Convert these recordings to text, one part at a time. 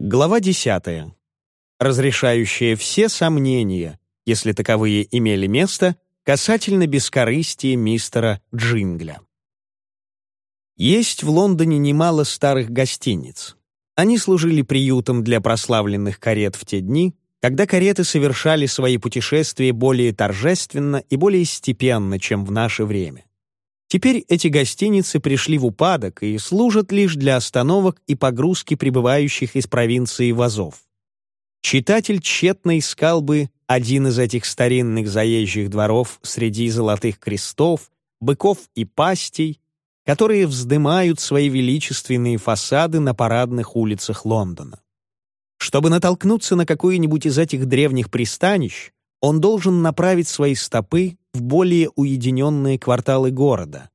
Глава 10. Разрешающая все сомнения, если таковые имели место, касательно бескорыстия мистера Джингля. Есть в Лондоне немало старых гостиниц. Они служили приютом для прославленных карет в те дни, когда кареты совершали свои путешествия более торжественно и более степенно, чем в наше время. Теперь эти гостиницы пришли в упадок и служат лишь для остановок и погрузки прибывающих из провинции вазов. Читатель тщетно искал бы один из этих старинных заезжих дворов среди золотых крестов, быков и пастей, которые вздымают свои величественные фасады на парадных улицах Лондона. Чтобы натолкнуться на какое-нибудь из этих древних пристанищ, он должен направить свои стопы в более уединенные кварталы города.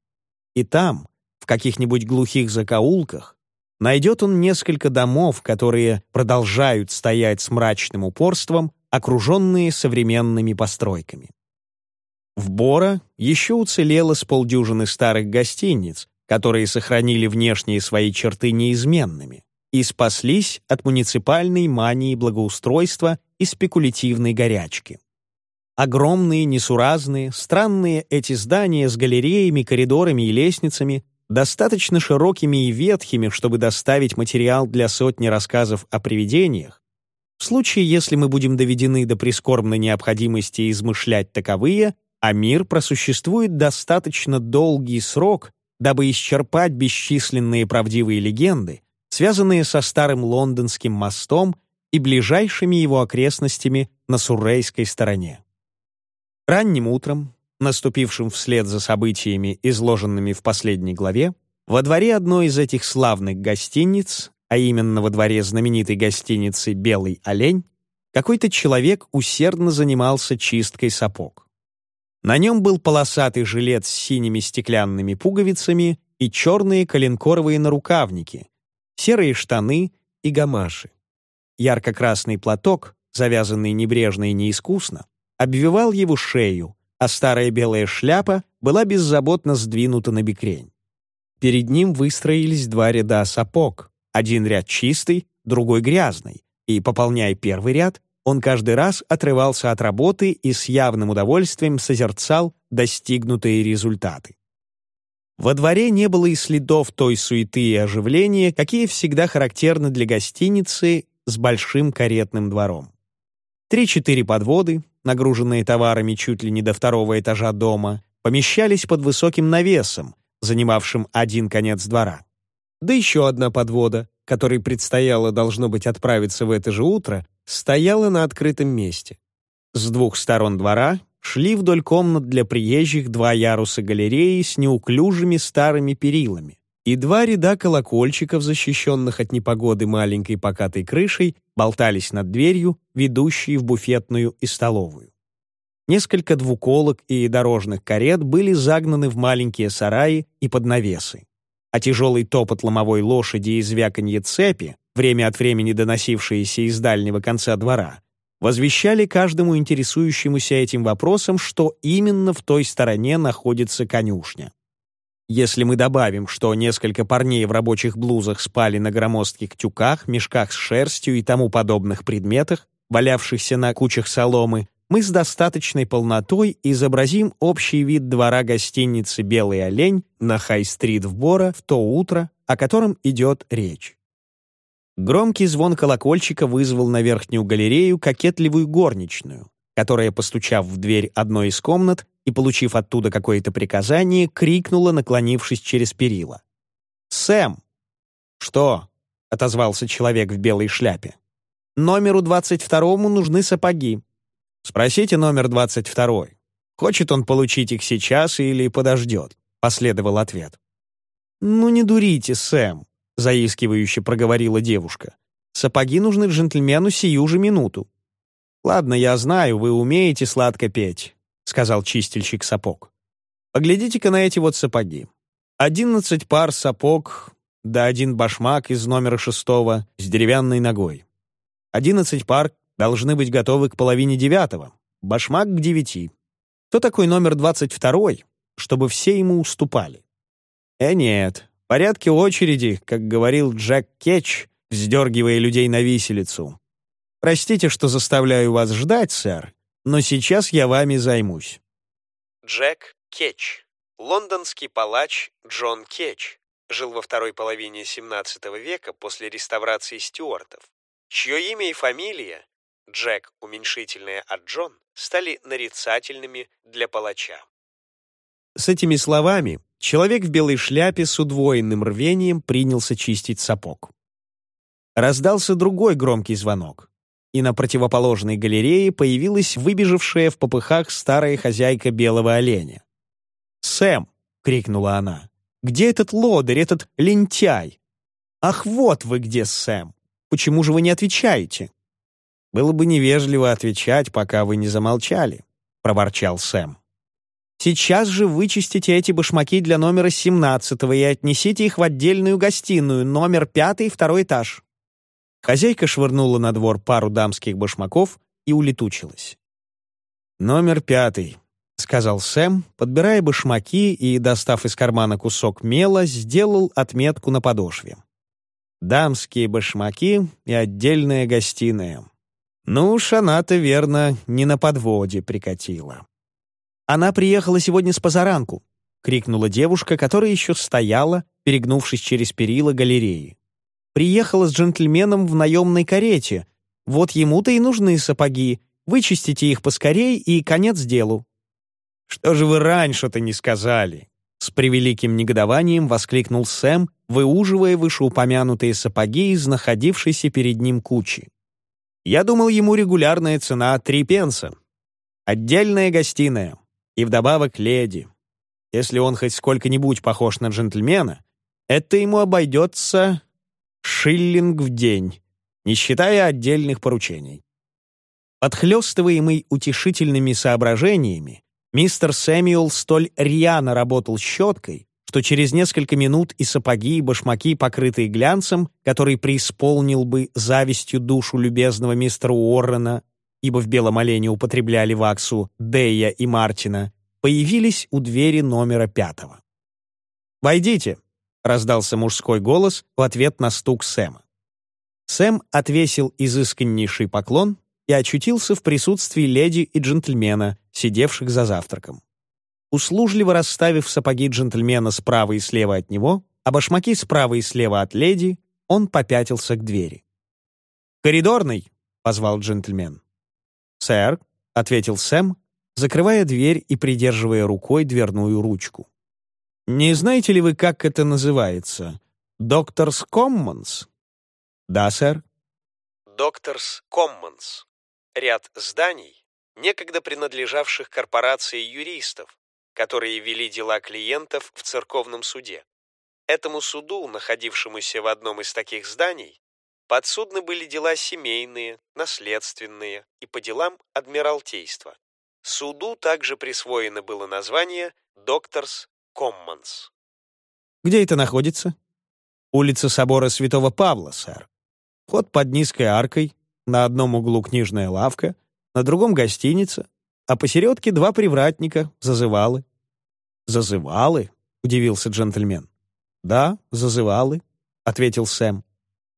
И там, в каких-нибудь глухих закоулках, найдет он несколько домов, которые продолжают стоять с мрачным упорством, окруженные современными постройками. В Бора еще уцелело с полдюжины старых гостиниц, которые сохранили внешние свои черты неизменными и спаслись от муниципальной мании благоустройства и спекулятивной горячки. Огромные, несуразные, странные эти здания с галереями, коридорами и лестницами, достаточно широкими и ветхими, чтобы доставить материал для сотни рассказов о привидениях, в случае, если мы будем доведены до прискорбной необходимости измышлять таковые, а мир просуществует достаточно долгий срок, дабы исчерпать бесчисленные правдивые легенды, связанные со старым лондонским мостом и ближайшими его окрестностями на Суррейской стороне. Ранним утром, наступившим вслед за событиями, изложенными в последней главе, во дворе одной из этих славных гостиниц, а именно во дворе знаменитой гостиницы «Белый олень», какой-то человек усердно занимался чисткой сапог. На нем был полосатый жилет с синими стеклянными пуговицами и черные коленкоровые нарукавники, серые штаны и гамаши. Ярко-красный платок, завязанный небрежно и неискусно, обвивал его шею, а старая белая шляпа была беззаботно сдвинута на бекрень. Перед ним выстроились два ряда сапог, один ряд чистый, другой грязный, и, пополняя первый ряд, он каждый раз отрывался от работы и с явным удовольствием созерцал достигнутые результаты. Во дворе не было и следов той суеты и оживления, какие всегда характерны для гостиницы с большим каретным двором. Три-четыре подводы, нагруженные товарами чуть ли не до второго этажа дома, помещались под высоким навесом, занимавшим один конец двора. Да еще одна подвода, которой предстояло, должно быть, отправиться в это же утро, стояла на открытом месте. С двух сторон двора шли вдоль комнат для приезжих два яруса галереи с неуклюжими старыми перилами и два ряда колокольчиков, защищенных от непогоды маленькой покатой крышей, болтались над дверью, ведущей в буфетную и столовую. Несколько двуколок и дорожных карет были загнаны в маленькие сараи и под навесы. А тяжелый топот ломовой лошади и звяканье цепи, время от времени доносившиеся из дальнего конца двора, возвещали каждому интересующемуся этим вопросом, что именно в той стороне находится конюшня. Если мы добавим, что несколько парней в рабочих блузах спали на громоздких тюках, мешках с шерстью и тому подобных предметах, валявшихся на кучах соломы, мы с достаточной полнотой изобразим общий вид двора гостиницы «Белый олень» на Хай-стрит в Бора в то утро, о котором идет речь. Громкий звон колокольчика вызвал на верхнюю галерею кокетливую горничную, которая, постучав в дверь одной из комнат, и, получив оттуда какое-то приказание, крикнула, наклонившись через перила. «Сэм!» «Что?» — отозвался человек в белой шляпе. «Номеру двадцать второму нужны сапоги». «Спросите номер двадцать второй. Хочет он получить их сейчас или подождет?» — последовал ответ. «Ну не дурите, Сэм», — заискивающе проговорила девушка. «Сапоги нужны джентльмену сию же минуту». «Ладно, я знаю, вы умеете сладко петь. — сказал чистильщик сапог. «Поглядите-ка на эти вот сапоги. Одиннадцать пар сапог, да один башмак из номера шестого с деревянной ногой. Одиннадцать пар должны быть готовы к половине девятого, башмак к девяти. Кто такой номер двадцать второй, чтобы все ему уступали? Э, нет, порядке очереди, как говорил Джек Кетч, вздергивая людей на виселицу. «Простите, что заставляю вас ждать, сэр, но сейчас я вами займусь». Джек Кетч, лондонский палач Джон Кетч, жил во второй половине XVII века после реставрации стюартов, чье имя и фамилия, Джек уменьшительное от Джон, стали нарицательными для палача. С этими словами человек в белой шляпе с удвоенным рвением принялся чистить сапог. Раздался другой громкий звонок, и на противоположной галерее появилась выбежавшая в попыхах старая хозяйка белого оленя. «Сэм!» — крикнула она. «Где этот лодырь, этот лентяй?» «Ах, вот вы где, Сэм! Почему же вы не отвечаете?» «Было бы невежливо отвечать, пока вы не замолчали», — проворчал Сэм. «Сейчас же вычистите эти башмаки для номера 17 и отнесите их в отдельную гостиную, номер пятый, второй этаж». Хозяйка швырнула на двор пару дамских башмаков и улетучилась. «Номер пятый», — сказал Сэм, подбирая башмаки и, достав из кармана кусок мела, сделал отметку на подошве. «Дамские башмаки и отдельная гостиная». Ну уж она-то, верно, не на подводе прикатила. «Она приехала сегодня с позаранку», — крикнула девушка, которая еще стояла, перегнувшись через перила галереи. Приехала с джентльменом в наемной карете. Вот ему-то и нужны сапоги. Вычистите их поскорей и конец делу». «Что же вы раньше-то не сказали?» С превеликим негодованием воскликнул Сэм, выуживая вышеупомянутые сапоги из находившейся перед ним кучи. «Я думал, ему регулярная цена три пенса. Отдельная гостиная. И вдобавок леди. Если он хоть сколько-нибудь похож на джентльмена, это ему обойдется шиллинг в день, не считая отдельных поручений. Подхлёстываемый утешительными соображениями, мистер Сэмюэл столь рьяно работал щеткой, что через несколько минут и сапоги, и башмаки, покрытые глянцем, который преисполнил бы завистью душу любезного мистера Уоррена, ибо в белом олене употребляли ваксу Дея и Мартина, появились у двери номера пятого. «Войдите», — раздался мужской голос в ответ на стук Сэма. Сэм отвесил изысканнейший поклон и очутился в присутствии леди и джентльмена, сидевших за завтраком. Услужливо расставив сапоги джентльмена справа и слева от него, а башмаки справа и слева от леди, он попятился к двери. «Коридорный!» — позвал джентльмен. «Сэр», — ответил Сэм, закрывая дверь и придерживая рукой дверную ручку. Не знаете ли вы, как это называется? Докторс Коммонс? Да, сэр. Докторс Коммонс. Ряд зданий, некогда принадлежавших корпорации юристов, которые вели дела клиентов в церковном суде. Этому суду, находившемуся в одном из таких зданий, подсудны были дела семейные, наследственные и по делам адмиралтейства. Суду также присвоено было название «Докторс Коммонс. Где это находится? Улица собора Святого Павла, сэр. Вход под низкой аркой, на одном углу книжная лавка, на другом гостиница, а посередке два привратника, зазывалы. «Зазывалы?» — удивился джентльмен. «Да, зазывалы», — ответил Сэм.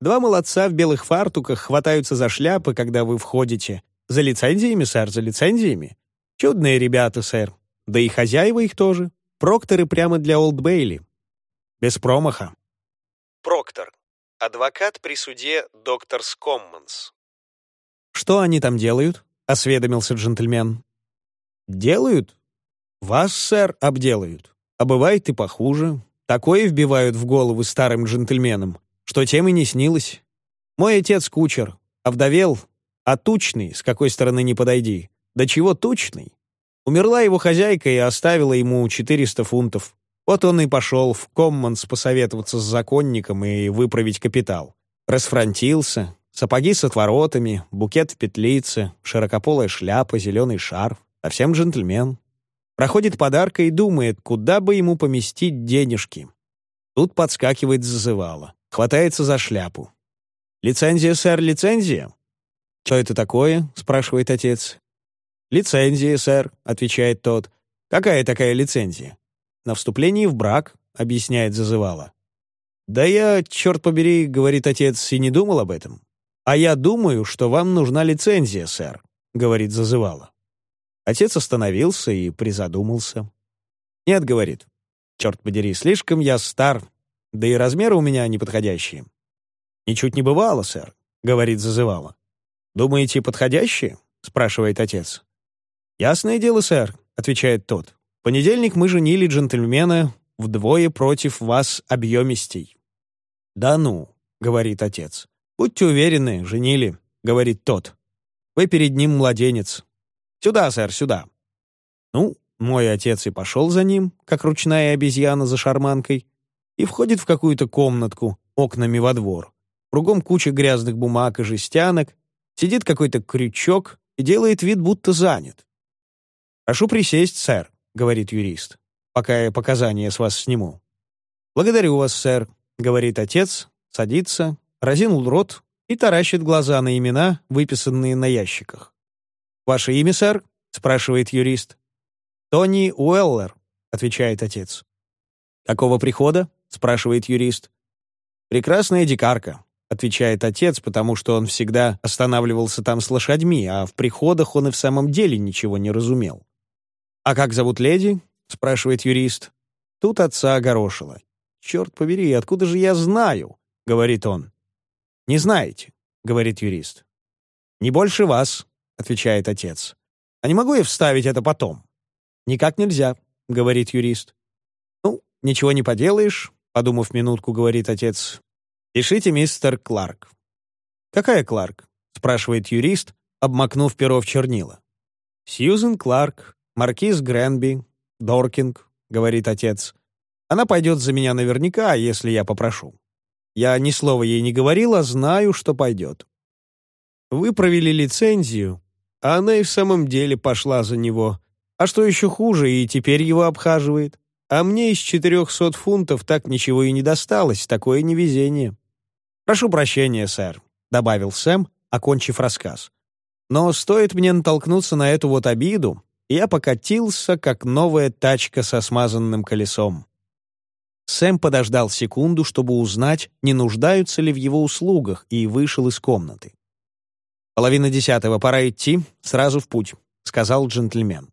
«Два молодца в белых фартуках хватаются за шляпы, когда вы входите. За лицензиями, сэр, за лицензиями. Чудные ребята, сэр. Да и хозяева их тоже. Прокторы прямо для Олд Бейли. Без промаха. Проктор. Адвокат при суде Докторс Коммонс. «Что они там делают?» — осведомился джентльмен. «Делают? Вас, сэр, обделают. А бывает и похуже. Такое вбивают в головы старым джентльменам, что тем и не снилось. Мой отец кучер, овдовел, а тучный, с какой стороны не подойди. Да чего тучный? Умерла его хозяйка и оставила ему 400 фунтов. Вот он и пошел в Коммонс посоветоваться с законником и выправить капитал. Расфронтился, сапоги с отворотами, букет в петлице, широкополая шляпа, зеленый шарф. Совсем джентльмен. Проходит подарка и думает, куда бы ему поместить денежки. Тут подскакивает зазывало, хватается за шляпу. «Лицензия, сэр, лицензия?» «Что это такое?» — спрашивает отец. «Лицензия, сэр», — отвечает тот. «Какая такая лицензия?» «На вступлении в брак», — объясняет зазывала. «Да я, черт побери, — говорит отец, — и не думал об этом. А я думаю, что вам нужна лицензия, сэр», — говорит зазывала. Отец остановился и призадумался. «Нет, — говорит, — черт подери, слишком я стар, да и размеры у меня неподходящие». «Ничуть не бывало, сэр», — говорит зазывала. «Думаете, подходящие?» — спрашивает отец. «Ясное дело, сэр», — отвечает тот. «В понедельник мы женили джентльмена вдвое против вас объемистей». «Да ну», — говорит отец. «Будьте уверены, женили», — говорит тот. «Вы перед ним младенец». «Сюда, сэр, сюда». Ну, мой отец и пошел за ним, как ручная обезьяна за шарманкой, и входит в какую-то комнатку окнами во двор. Кругом куча грязных бумаг и жестянок, сидит какой-то крючок и делает вид, будто занят. «Прошу присесть, сэр», — говорит юрист, «пока я показания с вас сниму». «Благодарю вас, сэр», — говорит отец, садится, разинул рот и таращит глаза на имена, выписанные на ящиках. «Ваше имя, сэр?» — спрашивает юрист. «Тони Уэллер», — отвечает отец. «Какого прихода?» — спрашивает юрист. «Прекрасная дикарка», — отвечает отец, потому что он всегда останавливался там с лошадьми, а в приходах он и в самом деле ничего не разумел. «А как зовут леди?» — спрашивает юрист. Тут отца огорошило. «Черт побери, откуда же я знаю?» — говорит он. «Не знаете», — говорит юрист. «Не больше вас», — отвечает отец. «А не могу я вставить это потом?» «Никак нельзя», — говорит юрист. «Ну, ничего не поделаешь», — подумав минутку, говорит отец. «Пишите, мистер Кларк». «Какая Кларк?» — спрашивает юрист, обмакнув перо в чернила. «Сьюзен Кларк, «Маркиз Гренби, Доркинг», — говорит отец. «Она пойдет за меня наверняка, если я попрошу. Я ни слова ей не говорил, а знаю, что пойдет». Вы провели лицензию, а она и в самом деле пошла за него. А что еще хуже, и теперь его обхаживает. А мне из четырехсот фунтов так ничего и не досталось, такое невезение. «Прошу прощения, сэр», — добавил Сэм, окончив рассказ. «Но стоит мне натолкнуться на эту вот обиду, я покатился, как новая тачка со смазанным колесом. Сэм подождал секунду, чтобы узнать, не нуждаются ли в его услугах, и вышел из комнаты. «Половина десятого, пора идти, сразу в путь», — сказал джентльмен.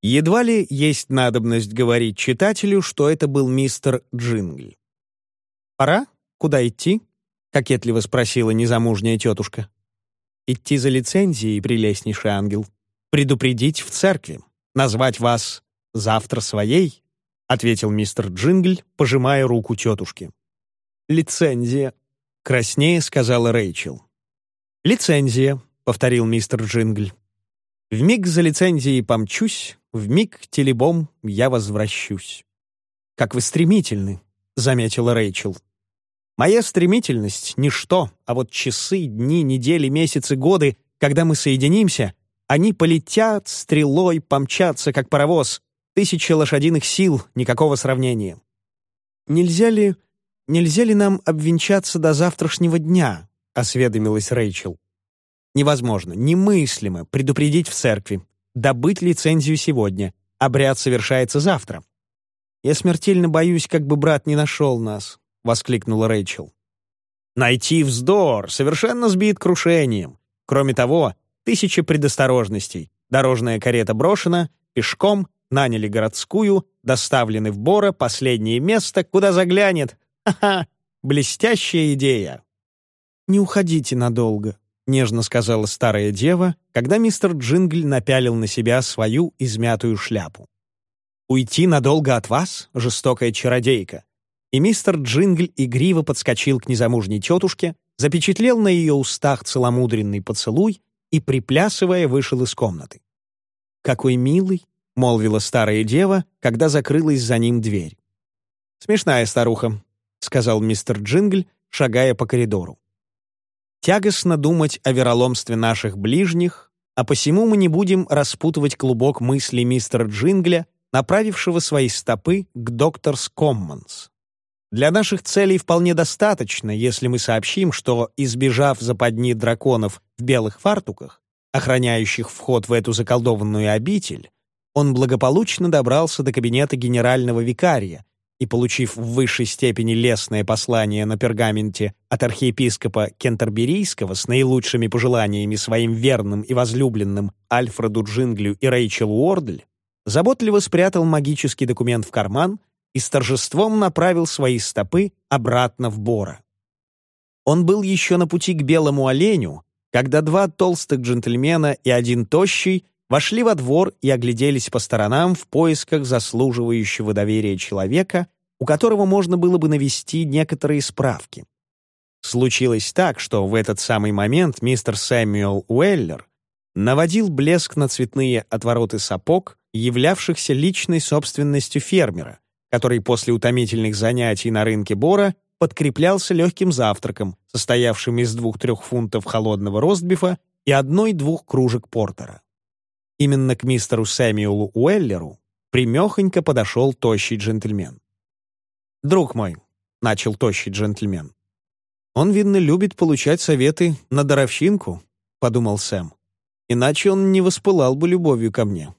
Едва ли есть надобность говорить читателю, что это был мистер Джингль. «Пора? Куда идти?» — кокетливо спросила незамужняя тетушка. «Идти за лицензией, прелестнейший ангел», предупредить в церкви, назвать вас завтра своей», — ответил мистер Джингль, пожимая руку тетушки. «Лицензия», — краснее сказала Рэйчел. «Лицензия», — повторил мистер Джингль. «Вмиг за лицензией помчусь, вмиг телебом я возвращусь». «Как вы стремительны», — заметила Рэйчел. «Моя стремительность — ничто, а вот часы, дни, недели, месяцы, годы, когда мы соединимся, они полетят стрелой, помчатся, как паровоз. Тысячи лошадиных сил, никакого сравнения. «Нельзя ли... нельзя ли нам обвенчаться до завтрашнего дня?» — осведомилась Рэйчел. «Невозможно, немыслимо предупредить в церкви, добыть лицензию сегодня. Обряд совершается завтра». «Я смертельно боюсь, как бы брат не нашел нас», — воскликнула Рэйчел. «Найти вздор, совершенно сбит крушением. Кроме того, Тысячи предосторожностей. Дорожная карета брошена, пешком, наняли городскую, доставлены в Бора, последнее место, куда заглянет. Ха-ха, блестящая идея. «Не уходите надолго», — нежно сказала старая дева, когда мистер Джингль напялил на себя свою измятую шляпу. «Уйти надолго от вас, жестокая чародейка?» И мистер Джингль игриво подскочил к незамужней тетушке, запечатлел на ее устах целомудренный поцелуй и, приплясывая, вышел из комнаты. «Какой милый!» — молвила старая дева, когда закрылась за ним дверь. «Смешная старуха», — сказал мистер Джингль, шагая по коридору. «Тягостно думать о вероломстве наших ближних, а посему мы не будем распутывать клубок мыслей мистера Джингля, направившего свои стопы к докторс Коммонс. Для наших целей вполне достаточно, если мы сообщим, что, избежав западни драконов в белых фартуках, охраняющих вход в эту заколдованную обитель, он благополучно добрался до кабинета генерального викария и получив в высшей степени лестное послание на пергаменте от архиепископа Кентерберийского с наилучшими пожеланиями своим верным и возлюбленным Альфреду Джинглю и Рэйчел Уордль, заботливо спрятал магический документ в карман и с торжеством направил свои стопы обратно в Бора. Он был еще на пути к белому оленю, когда два толстых джентльмена и один тощий вошли во двор и огляделись по сторонам в поисках заслуживающего доверия человека, у которого можно было бы навести некоторые справки. Случилось так, что в этот самый момент мистер Сэмюэл Уэллер наводил блеск на цветные отвороты сапог, являвшихся личной собственностью фермера, который после утомительных занятий на рынке Бора подкреплялся легким завтраком, состоявшим из двух-трех фунтов холодного ростбифа и одной-двух кружек портера. Именно к мистеру Сэмюэлу Уэллеру примехонько подошел тощий джентльмен. «Друг мой», — начал тощий джентльмен, «он, видно, любит получать советы на даровщинку», — подумал Сэм. «Иначе он не воспылал бы любовью ко мне».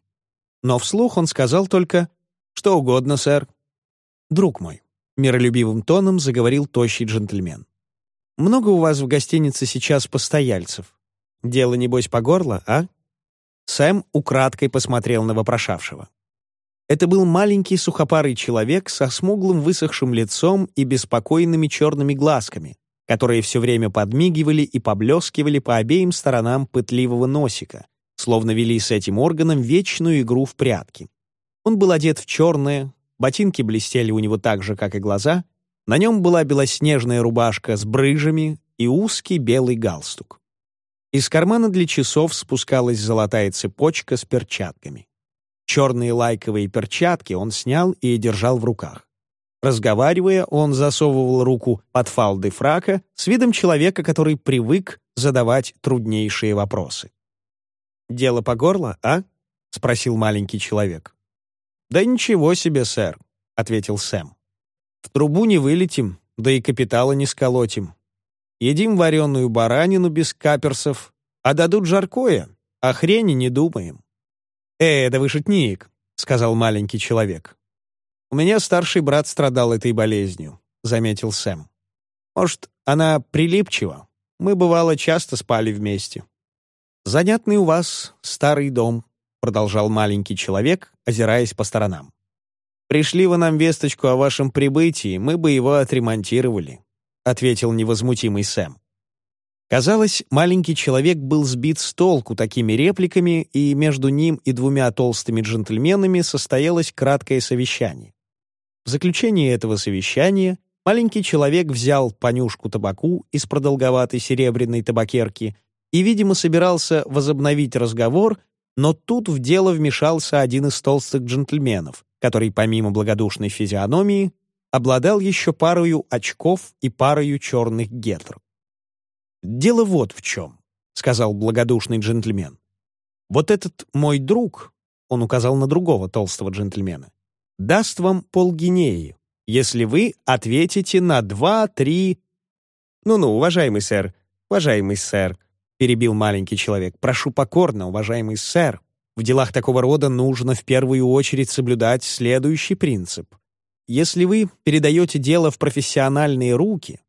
Но вслух он сказал только «Что угодно, сэр». «Друг мой», — миролюбивым тоном заговорил тощий джентльмен. «Много у вас в гостинице сейчас постояльцев? Дело, небось, по горло, а?» Сэм украдкой посмотрел на вопрошавшего. Это был маленький сухопарый человек со смуглым высохшим лицом и беспокойными черными глазками, которые все время подмигивали и поблескивали по обеим сторонам пытливого носика, словно вели с этим органом вечную игру в прятки. Он был одет в черное, ботинки блестели у него так же, как и глаза, на нем была белоснежная рубашка с брыжами и узкий белый галстук. Из кармана для часов спускалась золотая цепочка с перчатками. Черные лайковые перчатки он снял и держал в руках. Разговаривая, он засовывал руку под фалды фрака с видом человека, который привык задавать труднейшие вопросы. «Дело по горло, а?» — спросил маленький человек. «Да ничего себе, сэр», — ответил Сэм. «В трубу не вылетим, да и капитала не сколотим. Едим вареную баранину без каперсов, а дадут жаркое, о хрени не думаем». «Э, да вы шутник», — сказал маленький человек. «У меня старший брат страдал этой болезнью», — заметил Сэм. «Может, она прилипчива? Мы, бывало, часто спали вместе». «Занятный у вас старый дом», продолжал маленький человек, озираясь по сторонам. «Пришли вы нам весточку о вашем прибытии, мы бы его отремонтировали», ответил невозмутимый Сэм. Казалось, маленький человек был сбит с толку такими репликами, и между ним и двумя толстыми джентльменами состоялось краткое совещание. В заключении этого совещания маленький человек взял понюшку табаку из продолговатой серебряной табакерки и, видимо, собирался возобновить разговор, но тут в дело вмешался один из толстых джентльменов, который помимо благодушной физиономии обладал еще парою очков и парою черных гетр. «Дело вот в чем», — сказал благодушный джентльмен. «Вот этот мой друг», — он указал на другого толстого джентльмена, «даст вам полгинеи, если вы ответите на два-три...» «Ну-ну, уважаемый сэр, уважаемый сэр», — перебил маленький человек. «Прошу покорно, уважаемый сэр. В делах такого рода нужно в первую очередь соблюдать следующий принцип. Если вы передаете дело в профессиональные руки,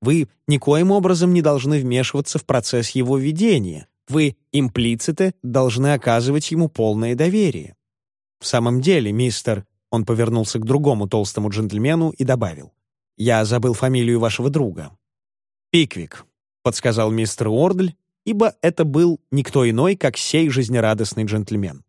вы никоим образом не должны вмешиваться в процесс его ведения. Вы имплиците должны оказывать ему полное доверие. В самом деле, мистер, он повернулся к другому толстому джентльмену и добавил, «Я забыл фамилию вашего друга». «Пиквик», — подсказал мистер Уордль ибо это был никто иной, как сей жизнерадостный джентльмен.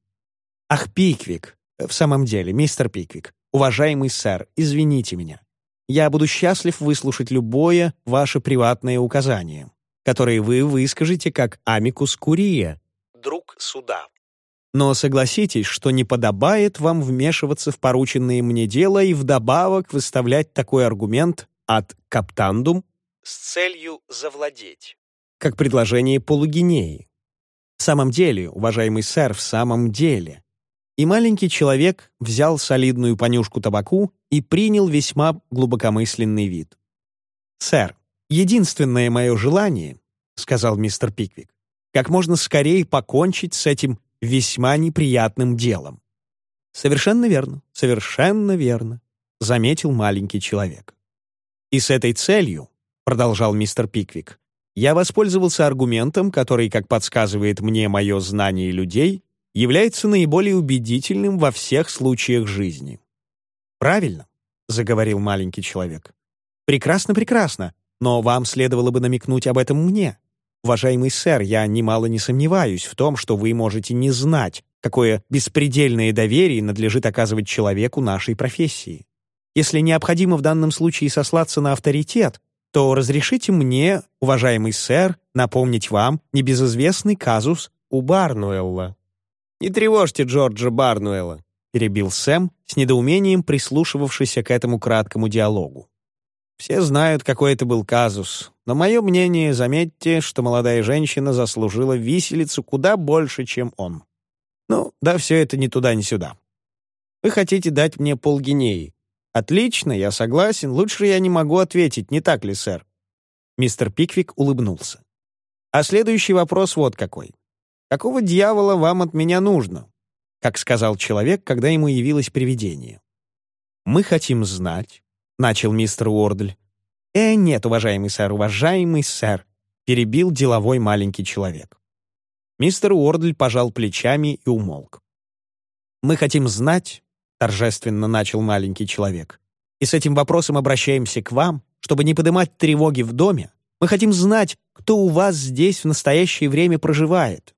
«Ах, Пиквик! В самом деле, мистер Пиквик, уважаемый сэр, извините меня. Я буду счастлив выслушать любое ваше приватное указание, которое вы выскажете как амикус курия, друг суда. Но согласитесь, что не подобает вам вмешиваться в порученное мне дело и вдобавок выставлять такой аргумент от каптандум с целью завладеть как предложение полугинеи. В самом деле, уважаемый сэр, в самом деле. И маленький человек взял солидную понюшку табаку и принял весьма глубокомысленный вид. «Сэр, единственное мое желание, — сказал мистер Пиквик, — как можно скорее покончить с этим весьма неприятным делом». «Совершенно верно, совершенно верно», — заметил маленький человек. «И с этой целью», — продолжал мистер Пиквик, «я воспользовался аргументом, который, как подсказывает мне мое знание людей, является наиболее убедительным во всех случаях жизни». «Правильно», — заговорил маленький человек. «Прекрасно, прекрасно, но вам следовало бы намекнуть об этом мне. Уважаемый сэр, я немало не сомневаюсь в том, что вы можете не знать, какое беспредельное доверие надлежит оказывать человеку нашей профессии. Если необходимо в данном случае сослаться на авторитет, то разрешите мне, уважаемый сэр, напомнить вам небезызвестный казус у Барнуэлла». «Не тревожьте Джорджа Барнуэлла», — перебил Сэм, с недоумением прислушивавшийся к этому краткому диалогу. «Все знают, какой это был казус, но мое мнение, заметьте, что молодая женщина заслужила виселицу куда больше, чем он. Ну, да все это ни туда, ни сюда. Вы хотите дать мне полгинеи, «Отлично, я согласен. Лучше я не могу ответить, не так ли, сэр?» Мистер Пиквик улыбнулся. «А следующий вопрос вот какой. Какого дьявола вам от меня нужно?» Как сказал человек, когда ему явилось привидение. «Мы хотим знать», — начал мистер Уордль. «Э, нет, уважаемый сэр, уважаемый сэр», — перебил деловой маленький человек. Мистер Уордль пожал плечами и умолк. «Мы хотим знать, — торжественно начал маленький человек. «И с этим вопросом обращаемся к вам, чтобы не поднимать тревоги в доме. Мы хотим знать, кто у вас здесь в настоящее время проживает».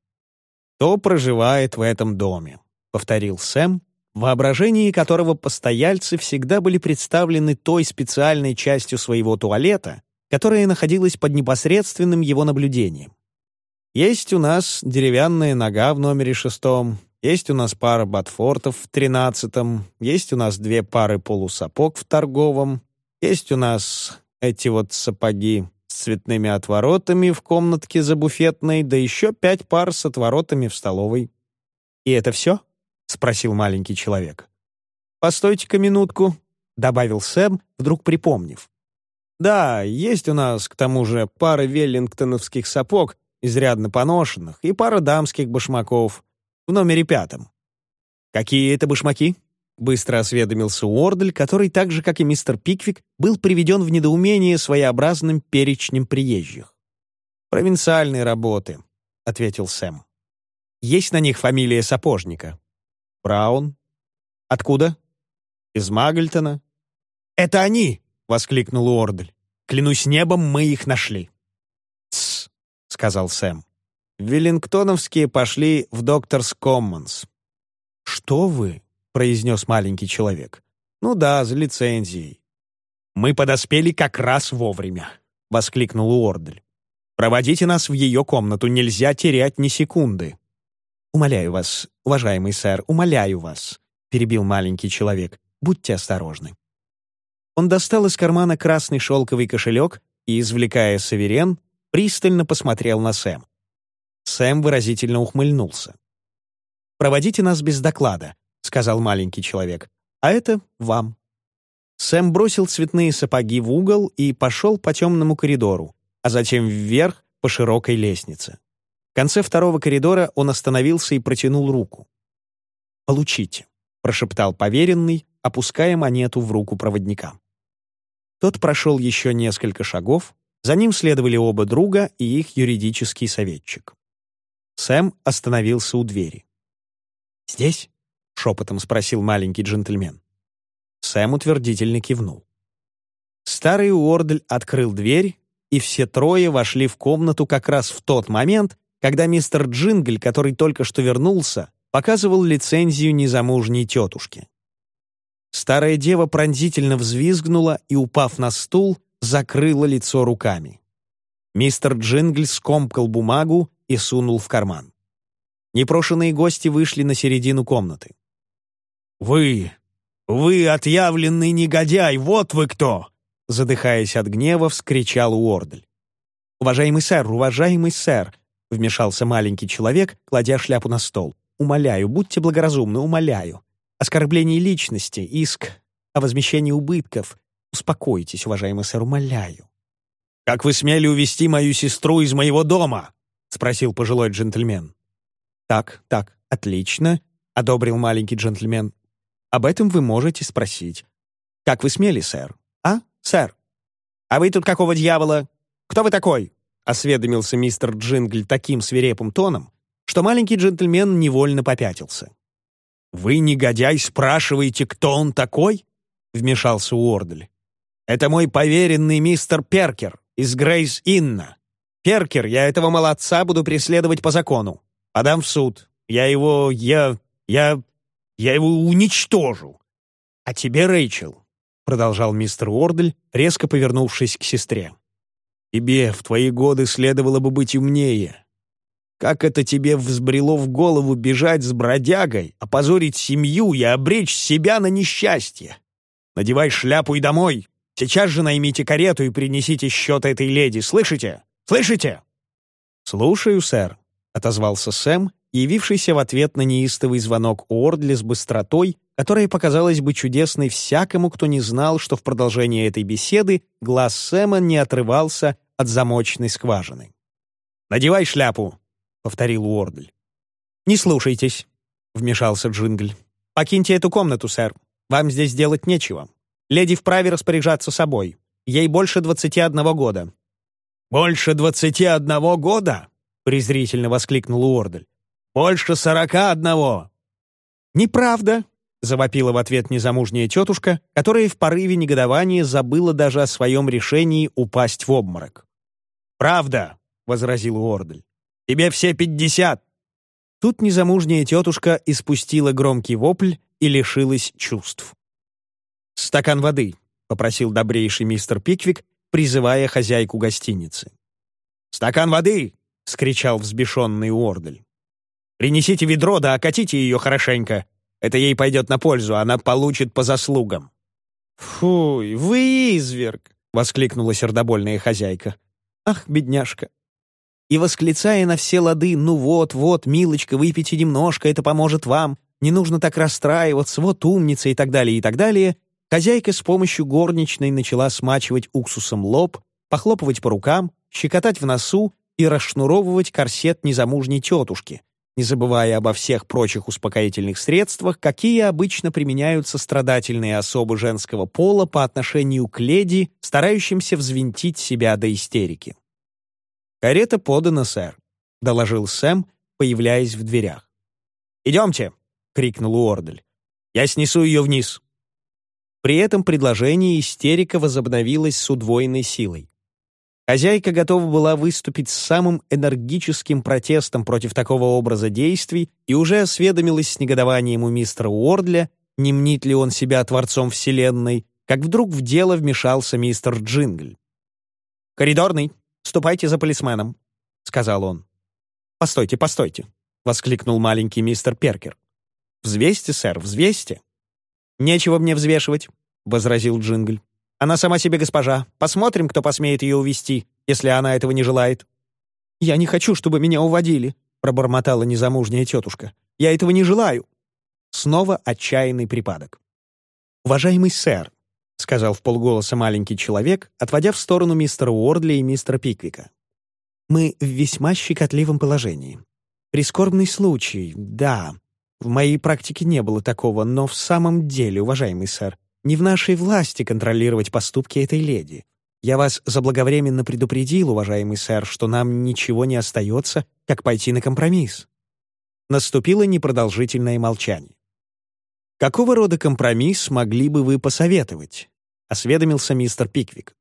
«Кто проживает в этом доме?» — повторил Сэм, в воображении которого постояльцы всегда были представлены той специальной частью своего туалета, которая находилась под непосредственным его наблюдением. «Есть у нас деревянная нога в номере шестом, есть у нас пара ботфортов в тринадцатом, есть у нас две пары полусапог в торговом, есть у нас эти вот сапоги с цветными отворотами в комнатке за буфетной, да еще пять пар с отворотами в столовой. «И это все?» — спросил маленький человек. «Постойте-ка минутку», — добавил Сэм, вдруг припомнив. «Да, есть у нас, к тому же, пара веллингтоновских сапог, изрядно поношенных, и пара дамских башмаков в номере пятом. «Какие это башмаки?» — быстро осведомился Уордль, который, так же, как и мистер Пиквик, был приведен в недоумение своеобразным перечнем приезжих. «Провинциальные работы», — ответил Сэм. «Есть на них фамилия сапожника?» «Браун». «Откуда?» «Из Магальтона». «Это они!» — воскликнул Уордль. «Клянусь небом, мы их нашли». «Тсс», — сказал Сэм. Веллингтоновские пошли в Докторс Коммонс. «Что вы?» — произнес маленький человек. «Ну да, за лицензией». «Мы подоспели как раз вовремя», — воскликнул Уордль. «Проводите нас в ее комнату, нельзя терять ни секунды». «Умоляю вас, уважаемый сэр, умоляю вас», — перебил маленький человек. «Будьте осторожны». Он достал из кармана красный шелковый кошелек и, извлекая саверен, пристально посмотрел на Сэм. Сэм выразительно ухмыльнулся. «Проводите нас без доклада», — сказал маленький человек. «А это вам». Сэм бросил цветные сапоги в угол и пошел по темному коридору, а затем вверх по широкой лестнице. В конце второго коридора он остановился и протянул руку. «Получите», — прошептал поверенный, опуская монету в руку проводника. Тот прошел еще несколько шагов, за ним следовали оба друга и их юридический советчик. Сэм остановился у двери. «Здесь?» — шепотом спросил маленький джентльмен. Сэм утвердительно кивнул. Старый Уордль открыл дверь, и все трое вошли в комнату как раз в тот момент, когда мистер Джингль, который только что вернулся, показывал лицензию незамужней тетушки. Старая дева пронзительно взвизгнула и, упав на стул, закрыла лицо руками. Мистер Джингль скомкал бумагу и сунул в карман. Непрошенные гости вышли на середину комнаты. «Вы! Вы отъявленный негодяй! Вот вы кто!» Задыхаясь от гнева, вскричал Уордль. «Уважаемый сэр, уважаемый сэр!» — вмешался маленький человек, кладя шляпу на стол. «Умоляю, будьте благоразумны, умоляю. Оскорбление личности, иск о возмещении убытков. Успокойтесь, уважаемый сэр, умоляю». «Как вы смели увести мою сестру из моего дома?» — спросил пожилой джентльмен. «Так, так, отлично», — одобрил маленький джентльмен. «Об этом вы можете спросить. Как вы смели, сэр? А, сэр? А вы тут какого дьявола? Кто вы такой?» — осведомился мистер Джингль таким свирепым тоном, что маленький джентльмен невольно попятился. «Вы, негодяй, спрашиваете, кто он такой?» — вмешался Уордль. «Это мой поверенный мистер Перкер из Грейс Инна. Перкер, я этого молодца буду преследовать по закону. Подам в суд. Я его... я... я... я его уничтожу. А тебе, Рэйчел, — продолжал мистер Уордль, резко повернувшись к сестре. «Тебе в твои годы следовало бы быть умнее. Как это тебе взбрело в голову бежать с бродягой, опозорить семью и обречь себя на несчастье? Надевай шляпу и домой. Сейчас же наймите карету и принесите счет этой леди, слышите? Слышите?» «Слушаю, сэр», — отозвался Сэм, явившийся в ответ на неистовый звонок Уордли с быстротой, которая показалась бы чудесной всякому, кто не знал, что в продолжении этой беседы глаз Сэма не отрывался от замочной скважины. «Надевай шляпу», — повторил Уордль. «Не слушайтесь», — вмешался Джингль. «Покиньте эту комнату, сэр. Вам здесь делать нечего. Леди вправе распоряжаться собой. Ей больше двадцати одного года». «Больше двадцати одного года?» — презрительно воскликнул Уордль. «Больше сорока одного!» «Неправда!» — завопила в ответ незамужняя тетушка, которая в порыве негодования забыла даже о своем решении упасть в обморок. «Правда!» — возразил Уордль. Тебе все пятьдесят!» Тут незамужняя тетушка испустила громкий вопль и лишилась чувств. «Стакан воды», — попросил добрейший мистер Пиквик, призывая хозяйку гостиницы. «Стакан воды!» — скричал взбешенный Уордль. «Принесите ведро, да окатите ее хорошенько. Это ей пойдет на пользу, она получит по заслугам». «Фуй, вы изверг!» — воскликнула сердобольная хозяйка. «Ах, бедняжка, и восклицая на все лады «Ну вот, вот, милочка, выпейте немножко, это поможет вам, не нужно так расстраиваться, вот умница» и так далее, и так далее, хозяйка с помощью горничной начала смачивать уксусом лоб, похлопывать по рукам, щекотать в носу и расшнуровывать корсет незамужней тетушки, не забывая обо всех прочих успокоительных средствах, какие обычно применяются страдательные особы женского пола по отношению к леди, старающимся взвинтить себя до истерики. «Карета подана, сэр», — доложил Сэм, появляясь в дверях. «Идемте!» — крикнул Уордль. «Я снесу ее вниз!» При этом предложение истерика возобновилась с удвоенной силой. Хозяйка готова была выступить с самым энергическим протестом против такого образа действий и уже осведомилась с негодованием у мистера Уордля, не мнит ли он себя творцом Вселенной, как вдруг в дело вмешался мистер Джингль. «Коридорный, Ступайте за полисменом», — сказал он. «Постойте, постойте», — воскликнул маленький мистер Перкер. «Взвесьте, сэр, взвесьте». «Нечего мне взвешивать», — возразил Джингль. «Она сама себе госпожа. Посмотрим, кто посмеет ее увести, если она этого не желает». «Я не хочу, чтобы меня уводили», — пробормотала незамужняя тетушка. «Я этого не желаю». Снова отчаянный припадок. «Уважаемый сэр», — сказал в полголоса маленький человек, отводя в сторону мистера Уордли и мистера Пиквика. «Мы в весьма щекотливом положении. Прискорбный случай, да. В моей практике не было такого, но в самом деле, уважаемый сэр, не в нашей власти контролировать поступки этой леди. Я вас заблаговременно предупредил, уважаемый сэр, что нам ничего не остается, как пойти на компромисс». Наступило непродолжительное молчание. «Какого рода компромисс могли бы вы посоветовать?» — осведомился мистер Пиквик.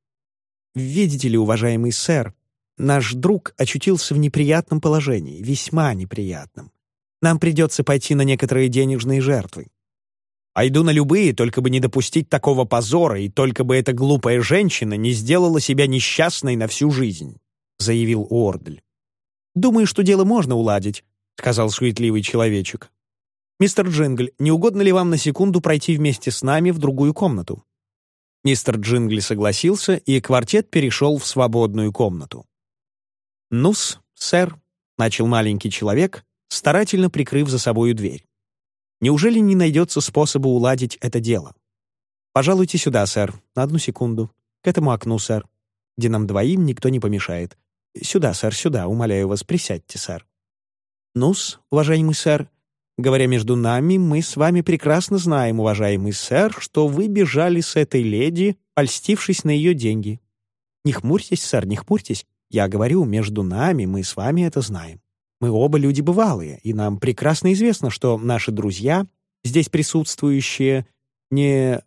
«Видите ли, уважаемый сэр, наш друг очутился в неприятном положении, весьма неприятном. Нам придется пойти на некоторые денежные жертвы. Пойду на любые, только бы не допустить такого позора, и только бы эта глупая женщина не сделала себя несчастной на всю жизнь», — заявил Уордль. «Думаю, что дело можно уладить», — сказал суетливый человечек. «Мистер Джингл, не угодно ли вам на секунду пройти вместе с нами в другую комнату?» Мистер Джингли согласился, и квартет перешел в свободную комнату. «Ну-с, сэр», — начал маленький человек, старательно прикрыв за собою дверь. «Неужели не найдется способа уладить это дело? Пожалуйте сюда, сэр, на одну секунду. К этому окну, сэр, где нам двоим никто не помешает. Сюда, сэр, сюда, умоляю вас, присядьте, сэр». «Ну-с, уважаемый сэр, говоря между нами, мы с вами прекрасно знаем, уважаемый сэр, что вы бежали с этой леди, польстившись на ее деньги. Не хмурьтесь, сэр, не хмурьтесь. Я говорю, между нами, мы с вами это знаем. Мы оба люди бывалые, и нам прекрасно известно, что наши друзья, здесь присутствующие, не...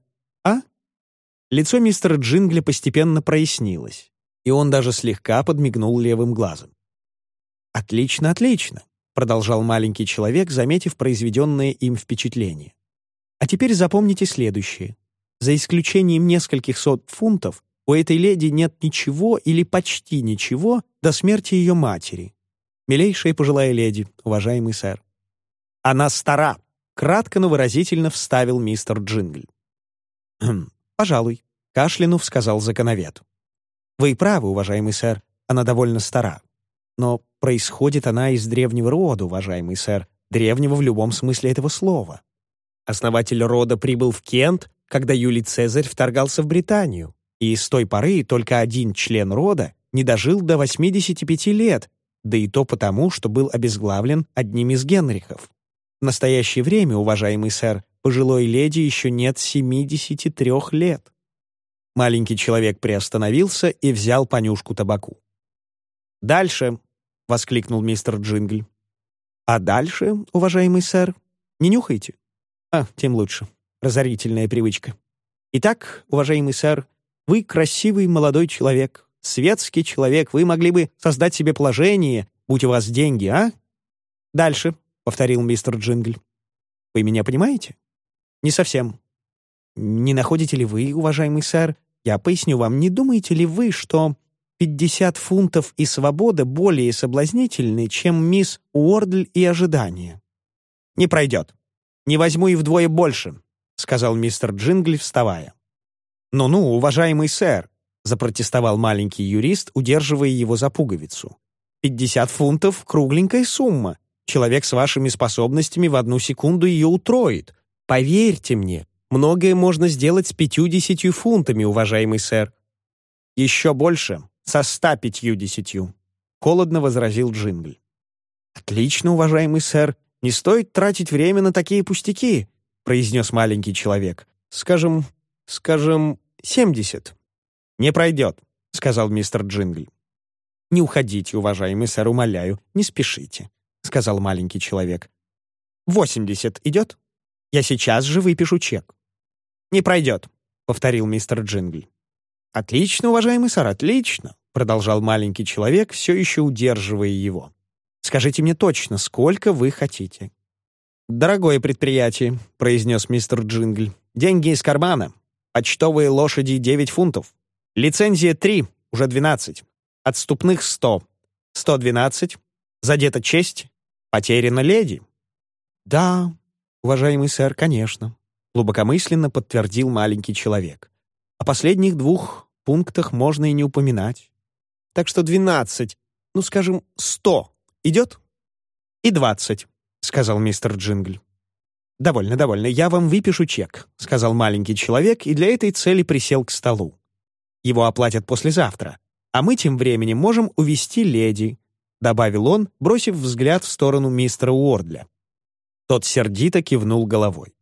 А? Лицо мистера Джингля постепенно прояснилось, и он даже слегка подмигнул левым глазом. «Отлично, отлично», — продолжал маленький человек, заметив произведенное им впечатление. «А теперь запомните следующее. За исключением нескольких сот фунтов, у этой леди нет ничего или почти ничего до смерти ее матери. Милейшая пожилая леди, уважаемый сэр. Она стара, кратко, но выразительно вставил мистер Джингль. «Хм, пожалуй», — кашлянув сказал законовед. «Вы правы, уважаемый сэр, она довольно стара. Но происходит она из древнего рода, уважаемый сэр, древнего в любом смысле этого слова. Основатель рода прибыл в Кент, когда Юлий Цезарь вторгался в Британию, и с той поры только один член рода не дожил до 85 лет, да и то потому, что был обезглавлен одним из Генрихов. В настоящее время, уважаемый сэр, пожилой леди еще нет 73 лет. Маленький человек приостановился и взял понюшку табаку. «Дальше!» — воскликнул мистер Джингль. «А дальше, уважаемый сэр, не нюхайте?» «А, тем лучше. Разорительная привычка. Итак, уважаемый сэр, вы красивый молодой человек, светский человек, вы могли бы создать себе положение, будь у вас деньги, а?» «Дальше», — повторил мистер Джингль. «Вы меня понимаете?» «Не совсем. Не находите ли вы, уважаемый сэр, я поясню вам, не думаете ли вы, что 50 фунтов и свобода более соблазнительны, чем мисс Уордль и ожидание?» «Не пройдет. Не возьму и вдвое больше», — сказал мистер Джингли, вставая. «Ну-ну, уважаемый сэр», — запротестовал маленький юрист, удерживая его за пуговицу. «Пятьдесят фунтов — кругленькая сумма. Человек с вашими способностями в одну секунду ее утроит. Поверьте мне, многое можно сделать с пятью-десятью фунтами, уважаемый сэр». «Еще больше, со ста пятью-десятью», — холодно возразил Джингль. «Отлично, уважаемый сэр. Не стоит тратить время на такие пустяки», — произнес маленький человек. «Скажем, скажем, семьдесят». «Не пройдет», — сказал мистер Джингли. «Не уходите, уважаемый сэр, умоляю, не спешите», — сказал маленький человек. «Восемьдесят идет? Я сейчас же выпишу чек». «Не пройдет», — повторил мистер Джингли. «Отлично, уважаемый сэр, отлично», — продолжал маленький человек, все еще удерживая его. «Скажите мне точно, сколько вы хотите?» «Дорогое предприятие», — произнес мистер Джингль. «Деньги из кармана. Почтовые лошади — 9 фунтов. Лицензия 3, уже 12. Отступных 100. 112. Задета честь. Потеряна леди. Да, уважаемый сэр, конечно, глубокомысленно подтвердил маленький человек. О последних двух пунктах можно и не упоминать. Так что 12, ну, скажем, 100 идет? И 20, сказал мистер Джингль. «Довольно, довольно. Я вам выпишу чек», — сказал маленький человек и для этой цели присел к столу. «Его оплатят послезавтра, а мы тем временем можем увести леди», — добавил он, бросив взгляд в сторону мистера Уордля. Тот сердито кивнул головой.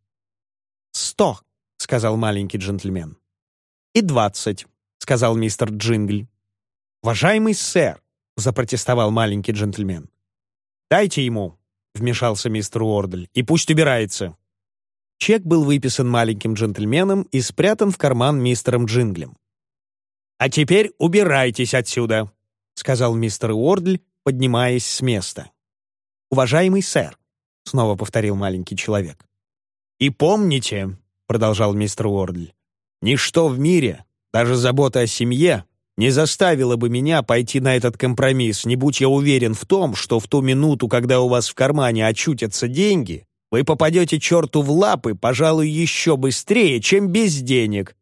«Сто», — сказал маленький джентльмен. «И двадцать», — сказал мистер Джингль. «Уважаемый сэр», — запротестовал маленький джентльмен. «Дайте ему», — вмешался мистер Уордль, — «и пусть убирается». Чек был выписан маленьким джентльменом и спрятан в карман мистером Джинглем. «А теперь убирайтесь отсюда», — сказал мистер Уордль, поднимаясь с места. «Уважаемый сэр», — снова повторил маленький человек. «И помните», — продолжал мистер Уордль, «ничто в мире, даже забота о семье, не заставило бы меня пойти на этот компромисс, не будь я уверен в том, что в ту минуту, когда у вас в кармане очутятся деньги, вы попадете черту в лапы, пожалуй, еще быстрее, чем без денег.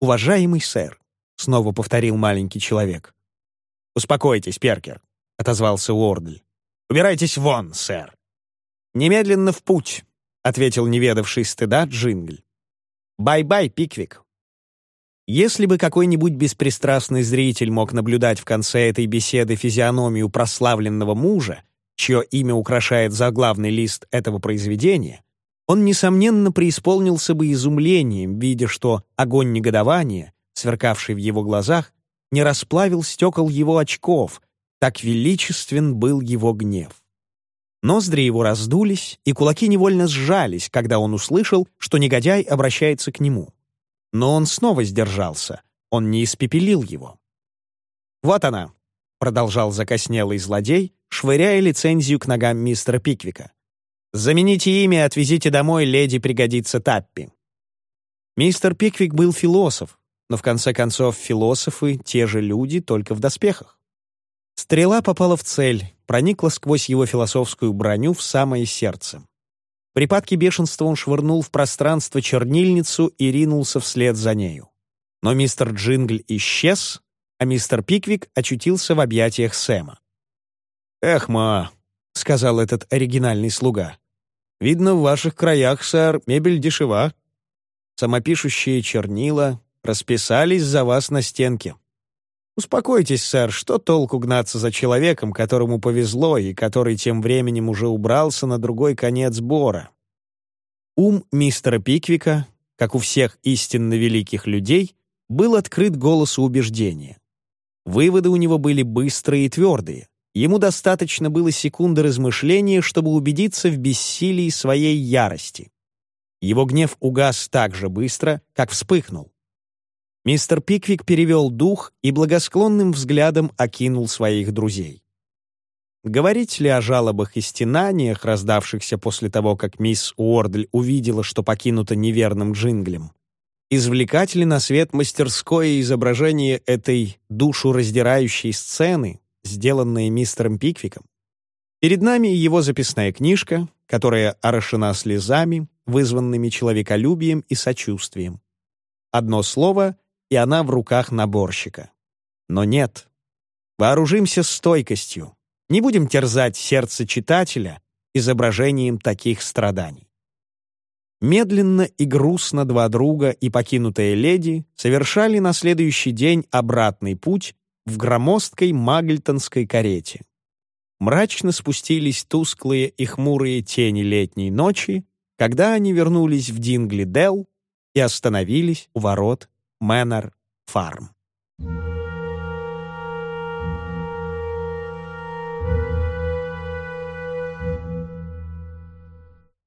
«Уважаемый сэр», — снова повторил маленький человек. «Успокойтесь, Перкер», — отозвался Уордль. «Убирайтесь вон, сэр». «Немедленно в путь», — ответил неведавший стыда Джингль. «Bye-bye, Пиквик». Если бы какой-нибудь беспристрастный зритель мог наблюдать в конце этой беседы физиономию прославленного мужа, чье имя украшает заглавный лист этого произведения, он, несомненно, преисполнился бы изумлением, видя, что огонь негодования, сверкавший в его глазах, не расплавил стекол его очков, так величествен был его гнев. Ноздри его раздулись, и кулаки невольно сжались, когда он услышал, что негодяй обращается к нему. Но он снова сдержался, он не испепелил его. «Вот она», — продолжал закоснелый злодей, швыряя лицензию к ногам мистера Пиквика. «Замените имя и отвезите домой, леди пригодится Таппи». Мистер Пиквик был философ, но в конце концов философы — те же люди, только в доспехах. Стрела попала в цель, проникла сквозь его философскую броню в самое сердце. В припадке бешенства он швырнул в пространство чернильницу и ринулся вслед за нею. Но мистер Джингль исчез, а мистер Пиквик очутился в объятиях Сэма. «Эх, ма», — сказал этот оригинальный слуга, — «видно, в ваших краях, сэр, мебель дешева. Самопишущие чернила расписались за вас на стенке. Успокойтесь, сэр, что толку гнаться за человеком, которому повезло и который тем временем уже убрался на другой конец бора?» Ум мистера Пиквика, как у всех истинно великих людей, был открыт голосу убеждения. Выводы у него были быстрые и твердые. Ему достаточно было секунды размышления, чтобы убедиться в бессилии своей ярости. Его гнев угас так же быстро, как вспыхнул. Мистер Пиквик перевел дух и благосклонным взглядом окинул своих друзей. Говорить ли о жалобах и стенаниях, раздавшихся после того, как мисс Уордль увидела, что покинута неверным джинглем? извлекать ли на свет мастерское изображение этой душу раздирающей сцены, сделанной мистером Пиквиком. Перед нами его записная книжка, которая орошена слезами, вызванными человеколюбием и сочувствием. Одно слово, и она в руках наборщика. Но нет. Вооружимся стойкостью. Не будем терзать сердце читателя изображением таких страданий. Медленно и грустно два друга и покинутая леди совершали на следующий день обратный путь в громоздкой магльтонской карете. Мрачно спустились тусклые и хмурые тени летней ночи, когда они вернулись в Дингли-Делл и остановились у ворот Мэннер-Фарм.